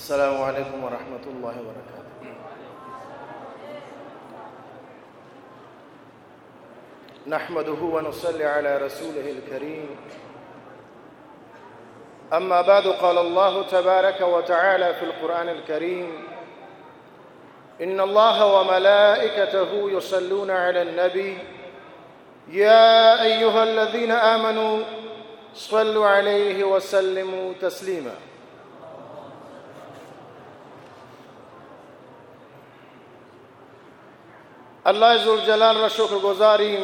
السلام عليكم ورحمة الله وبركاته. نحمده ونصلي على رسوله الكريم. أما بعد قال الله تبارك وتعالى في القرآن الكريم إن الله وملائكته يصلون على النبي يا أيها الذين آمنوا صلوا عليه وسلموا تسليما. الله ذوالجلال را شکر گذاریم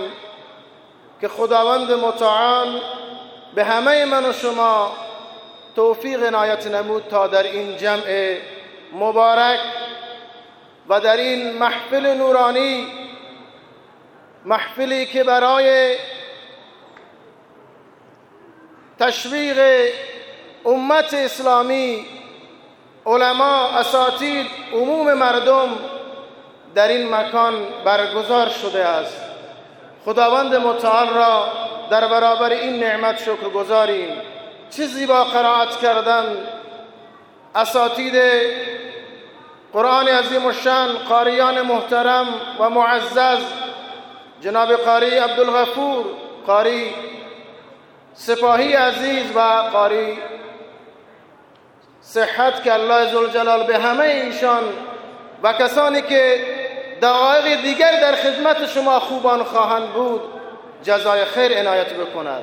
که خداوند متعال به همه من و شما توفیق عنایت نمود تا در این جمع مبارک و در این محفل نورانی محفلی که برای تشویق امت اسلامی علما اساتید عموم مردم در این مکان برگزار شده است. خداوند متعال را در برابر این نعمت شکر گذاریم. چه زیبا قرائت کردن اساتید قرآن عظیم الشان قاریان محترم و معزز جناب قاری عبدالغفور قاری سپاهی عزیز و قاری صحت که الله ذوالجلال به همه ایشان و کسانی که دقایق دیگر در خدمت شما خوبان خواهند بود. جزای خیر عنایت بکند.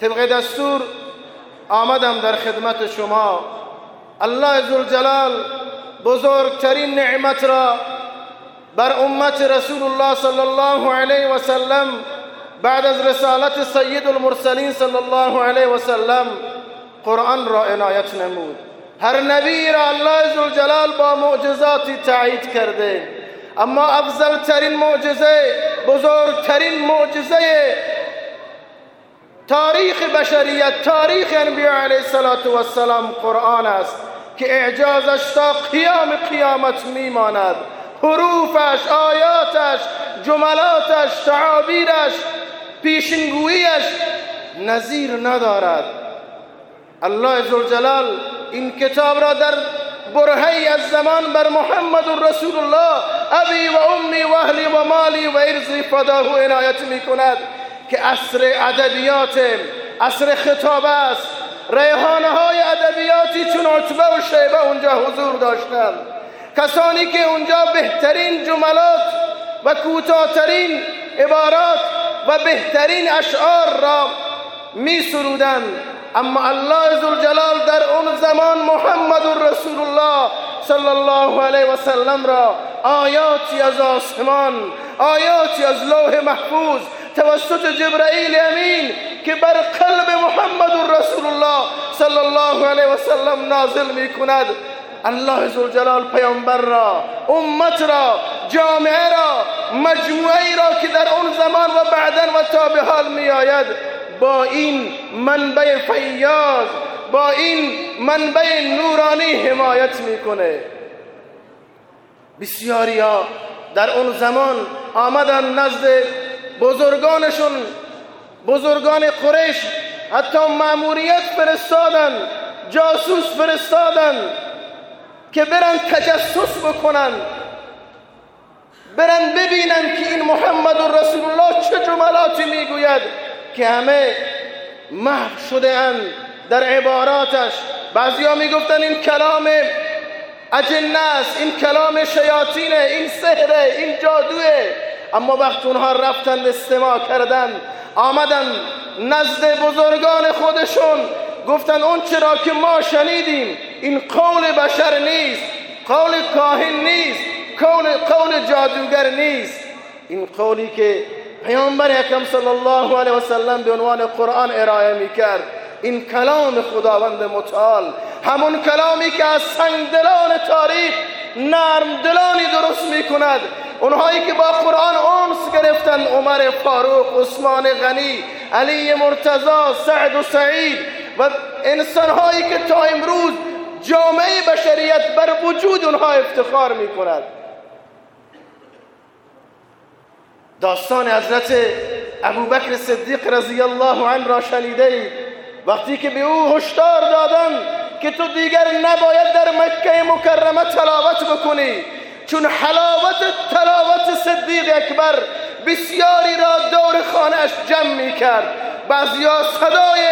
طبق دستور آمدم در خدمت شما. الله ذوالجلال بزرگترین نعمت را بر امت رسول الله صلی الله علیه و سلم بعد از رسالت سید المرسلین صلی الله علیه و سلم قرآن را عنایت نمود. هر نبی را الله ذوالجلال با معجزاتی تایید کرده. اما افضل ترین معجزه بزرگترین معجزه تاریخ بشریت تاریخ انبیاء علیه السلام قرآن است که اعجازش تا قیام قیامت میماند. حروفش آیاتش جملاتش تعابیرش پیشنگویش نظیر ندارد. الله ذوالجلال این کتاب را در برهی از زمان بر محمد رسول الله ابی و امی و اهلی و مالی و ارزی فداه عنایت می کند که عصر ادبیات عصر خطاب است. ریحانه های ادبیاتی چون عتبه و شیبه اونجا حضور داشتند کسانی که اونجا بهترین جملات و کوتاهترین عبارات و بهترین اشعار را می سرودند اما الله ذوالجلال در اون زمان محمد رسول الله صلی الله علیه و سلم را آیاتی از آسمان آیاتی از لوح محفوظ توسط جبرائیل امین که بر قلب محمد رسول الله صلی الله علیه و سلم نازل می کند الله ذوالجلال پیامبر را امت را جامعه را مجموعه را که در اون زمان و بعدا و تا به حال می آید با این منبع فیاض با این منبع نورانی حمایت می‌کنه. بسیاری ها در اون زمان آمدن نزد بزرگانشون بزرگان قریش حتی معموریت فرستادن جاسوس فرستادن که برن تجسس بکنن برن ببینن که این محمد رسول الله چه جملاتی می‌گوید. که همه محو شده اند در عباراتش. بعضی ها می‌گفتن این کلام اجنه است این کلام شیاطینه این سحره این جادوه. اما وقت اونها رفتند استماع کردن آمدن نزد بزرگان خودشون. گفتن اون چرا که ما شنیدیم این قول بشر نیست قول کاهن نیست قول, قول جادوگر نیست. این قولی که پیامبر اکرم صلی الله علیه و سلم به عنوان قرآن ارائه می کرد این کلام خداوند متعال همون کلامی که از سنگدلان تاریخ نرم دلانی درست می کند اونهایی که با قرآن اونس گرفتن عمر فاروق عثمان غنی علی مرتضا سعد و سعید و انسانهایی که تا امروز جامعه بشریت بر وجود اونها افتخار می کند داستان حضرت ابوبکر صدیق رضی الله عنه را شنیده وقتی که به او هشدار دادن که تو دیگر نباید در مکه مکرمه تلاوت بکنی چون حلاوت تلاوت صدیق اکبر بسیاری را دور خانهش جمع می کرد بعضیا صدای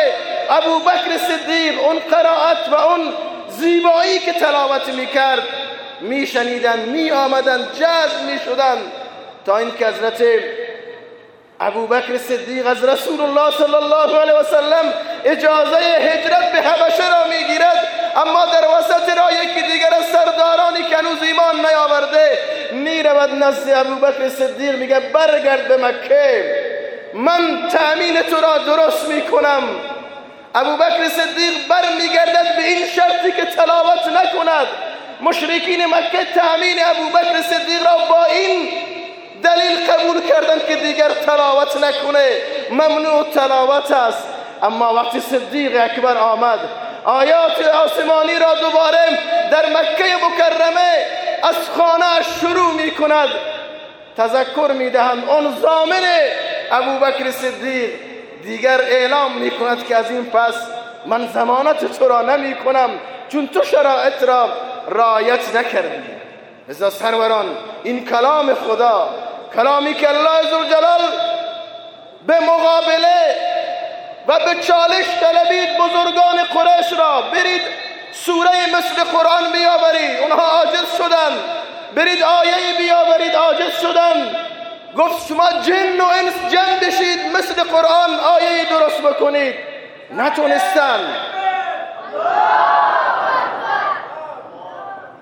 ابو بکر صدیق اون قرائت و اون زیبایی که تلاوت می کرد می شنیدن می آمدن جذب می شدن تا این که حضرت ابو بکر صدیق از رسول الله صلی الله علیه وسلم اجازه هجرت به حبشه را می‌گیرد اما در وسط را یکی دیگر از سردارانی که هنوز ایمان نیاورده می‌رود نزد ابو بکر صدیق میگه برگرد به مکه من تأمین تو را درست می‌کنم. ابو بکر صدیق برمیگردد به این شرطی که تلاوت نکند. مشرکین مکه تأمین ابو بکر صدیق را با این دلیل قبول کردن که دیگر تلاوت نکنه ممنوع تلاوت است. اما وقتی صدیق اکبر آمد آیات آسمانی را دوباره در مکه مکرمه از خانه شروع می کند تذکر می دهند اون زامن ابو بکر صدیق دیگر اعلام می کند که از این پس من زمانت تو را نمی کنم چون تو شرایط را رایت نکردی. لذا سروران این کلام خدا کلامی که الله جلال به مقابله و به چالش طلبید بزرگان قریش را. برید سوره مثل قرآن بیاورید. اونها عاجز شدن. برید آیه بیاورید عاجز شدن. گفت شما جن و انس جمع بشید مثل قرآن آیه درست بکنید. نتونستن.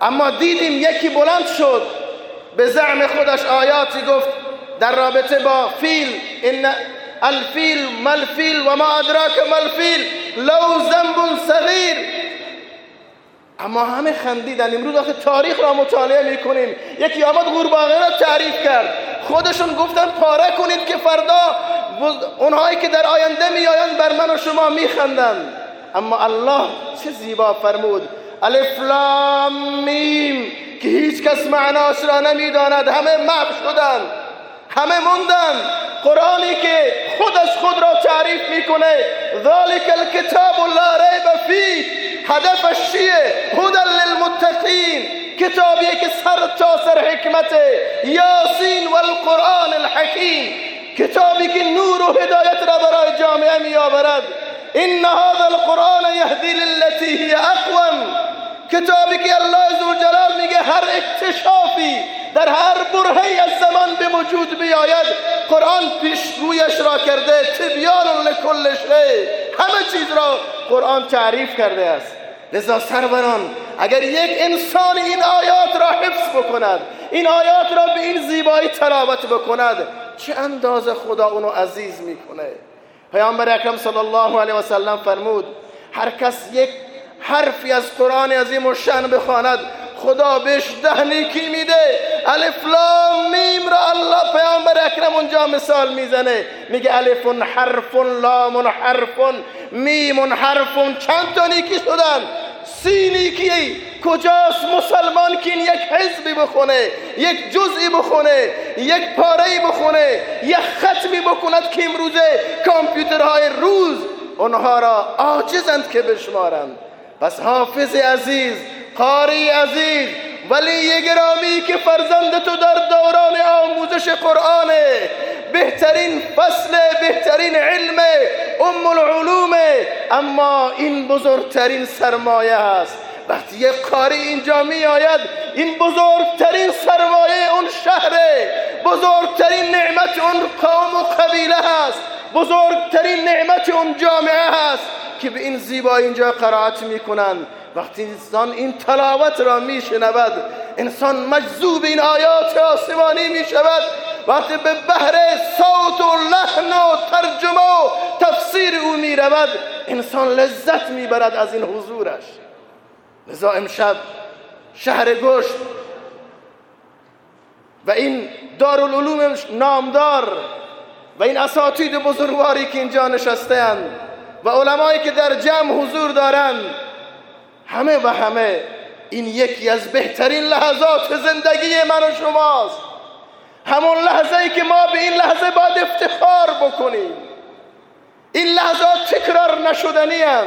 اما دیدیم یکی بلند شد. به زعم خودش آیاتی گفت در رابطه با فیل. ان الفیل ملفیل و ما ادراک ملفیل لو زنب صغیر. اما همه خندیدن. امروز آخه تاریخ را مطالعه می‌کنیم. یکی آمد قورباغه را تعریف کرد. خودشون گفتن پاره کنید که فردا اونهایی که در آینده میآیند بر من و شما میخندند. اما الله چه زیبا فرمود. الف لام میم. که هیچ کس معناش را نمی‌داند. همه محو شدن همه موندن. قرآنی که خودش خود را تعریف می‌کنه ذالک الکتاب لا ریب فی هدفش چیه؟ هدى للمتقین. کتابی که سر تا سر حکمت یاسین و القرآن الحکیم. کتابی که نور و هدایت را برای جامعه می آورد این هذا القرآن یهدی للتی هی اقوم. کتابی که الله جلال میگه هر اکتشافی در هر برهی از زمان به وجود بیاید قرآن پیشگویش را کرده تبیان لکل شی همه چیز را قرآن تعریف کرده است. لذا سروران اگر یک انسان این آیات را حفظ بکند این آیات را به این زیبایی تلاوت بکند چه اندازه خدا اونو عزیز می‌کنه؟ پیامبر اکرم صلی الله علیه و سلم فرمود هر کس یک حرفی از قرآن عظیم الشان بخواند. خدا بهش ده نیکی میده. الف لام میم را الله پیامبر اکرم اونجا مثال می‌زنه. میگه الف حرف لام حرف میم حرف چند تا نیکی شدن؟ سی نیکی. کجاست مسلمان که این یک حزبی بخونه یک جزئی بخونه یک پاره بخونه یک ختمی بکند که امروزه کامپیوترهای روز اونها را عاجزند که بشمارند. پس حافظ عزیز قاری عزیز ولی گرامی که فرزند تو در دوران آموزش قرآن بهترین فصل بهترین علم ام العلوم اما این بزرگترین سرمایه است وقتی یک قاری اینجا می آید این بزرگترین سرمایه اون شهره بزرگترین نعمت اون قوم و قبیله هست بزرگترین نعمت اون جامعه هست که به این زیبایی اینجا قرائت می‌کنند. وقتی انسان این تلاوت را میشنود انسان مجذوب این آیات آسمانی می‌شود. وقتی به بحر صوت و لحن و ترجمه و تفسیر او می‌رود انسان لذت می‌برد از این حضورش. لذا امشب شهر گشت و این دارالعلوم نامدار و این اساتید بزرگواری که اینجا نشسته و علمایی که در جمع حضور دارند همه و همه این یکی از بهترین لحظات زندگی من و شماست همون لحظه ای که ما به این لحظه باید افتخار بکنیم این لحظات تکرار نشدنی هم.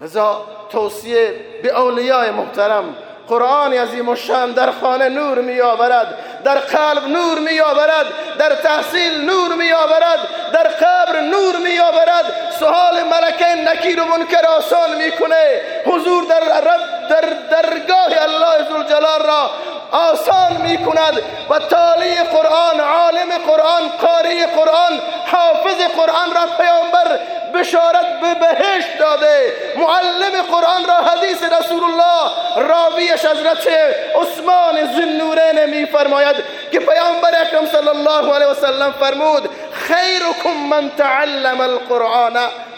لذا توصیه به اولیاء محترم. قرآن عظیم و شان در خانه نور می آورد در قلب نور می آورد در تحصیل نور می آورد در قبر نور می آورد سوال ملکه نکیر و منکر آسان می‌کنه. حضور در رب در درگاه الله ذوالجلال را آسان می کند و تالی قرآن عالم قرآن قاری قرآن حافظ قرآن را پیامبر بشارت به بهشت داده. معلم قرآن را حدیث رسول الله راویش حضرت عثمان زنورین می فرماید که پیامبر اکرم صلی الله علیه وسلم فرمود خیرکم من تعلم القرآن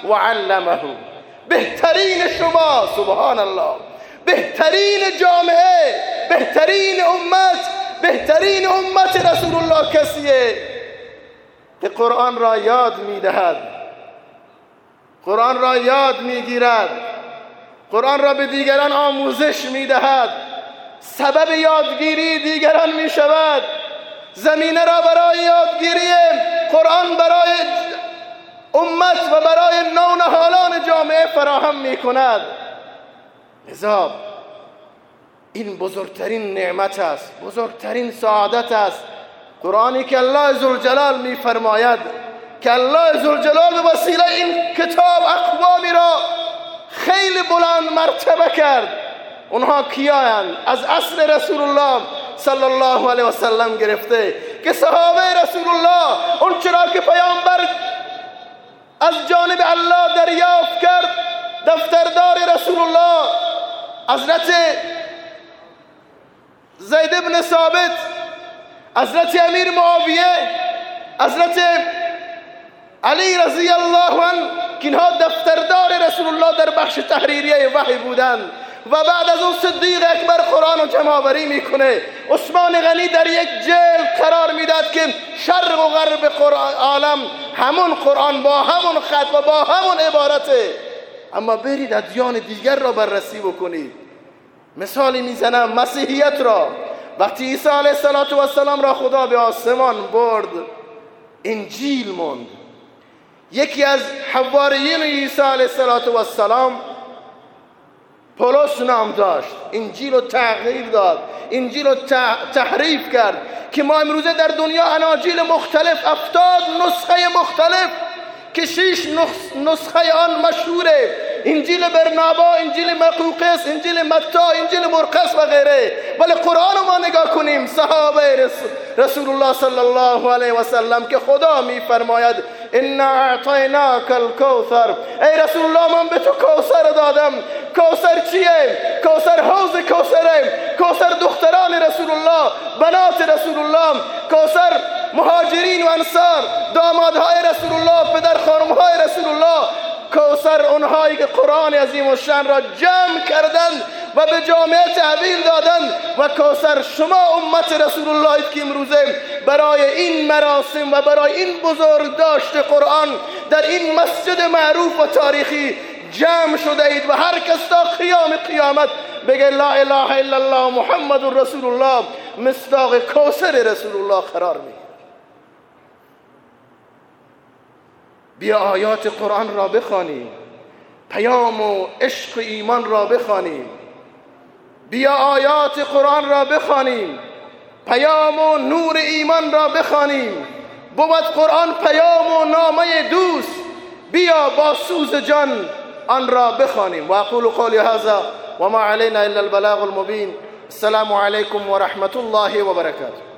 و علمه. بهترین شما سبحان الله بهترین جامعه بهترین امت بهترین امت رسول الله کسیه که قرآن را یاد می‌دهد. قرآن را یاد می‌گیرد. قرآن را به دیگران آموزش می‌دهد. سبب یادگیری دیگران می‌شود. زمینه را برای یادگیری قرآن برای امت و برای نونهالان جامعه فراهم می‌کند. لذا این بزرگترین نعمت است بزرگترین سعادت است. قرآنی که الله زلجلال میفرماید که الله زلجلال به وسیله این کتاب اقوامی را خیلی بلند مرتبه کرد. اونها کیایند از اصل رسول الله صلی الله علیه وسلم گرفته. که صحابه رسول الله اون چرا که پیامبر از جانب الله دریافت کرد دفتردار رسول الله حضرت زید ابن ثابت حضرت امیر معاویه حضرت علی رضی الله عنه که دفتردار رسول الله در بخش تحریریه وحی بودند و بعد از اون صدیق اکبر قرآن و جمعآوری می‌کنه. عثمان غنی در یک جیل قرار می‌داد که شرق و غرب عالم همون قرآن با همون خط و با همون عبارته. اما برید ادیان دیگر را بررسی بکنید. مثالی می‌زنم مسیحیت را. وقتی عیسی علیه السلام را خدا به آسمان برد انجیل موند. یکی از حواریین عیسی علیه السلام پولس نام داشت. انجیل رو تغییر داد. انجیل رو تحریف کرد که ما امروزه در دنیا اناجیل مختلف افتاد نسخه مختلف که شیش نسخه آن مشهوره. انجیل برنابا انجیل مقوقس انجیل متا انجیل مرقس و غیره. ولی قرآن ما نگاه کنیم. صحابه رسول الله صلی الله علیه و سلم که خدا میفرماید انا اعطیناک الکوثر ای رسول الله من به تو کوثر دادم کوثر چیه کوثر حوض کوثره کوثر دختران رسول الله بنات رسول الله کوثر مهاجرین و انصار دامادهای رسول الله پدر خانمهای رسول الله کوثر اونهایی که قرآن عظیم و شن را جمع کردند و به جامعه تحویل دادند و کوثر شما امت رسول الله که امروزه برای این مراسم و برای این بزرگ داشت قرآن در این مسجد معروف و تاریخی جمع شده اید و هر کس تا قیام قیامت بگه لا اله الا الله محمد رسول الله مصداق کوثر رسول الله قرار می بیا آیات قرآن را بخوانیم. پیام و عشق ایمان را بخوانیم. بیا آیات قرآن را بخوانیم. پیام و نور ایمان را بخوانیم. بود قرآن پیام و نامه دوست. بیا با سوز جان آن را بخوانیم. و اقول قولی هذا وما علينا الا البلاغ المبين السلام عليكم ورحمه الله وبركاته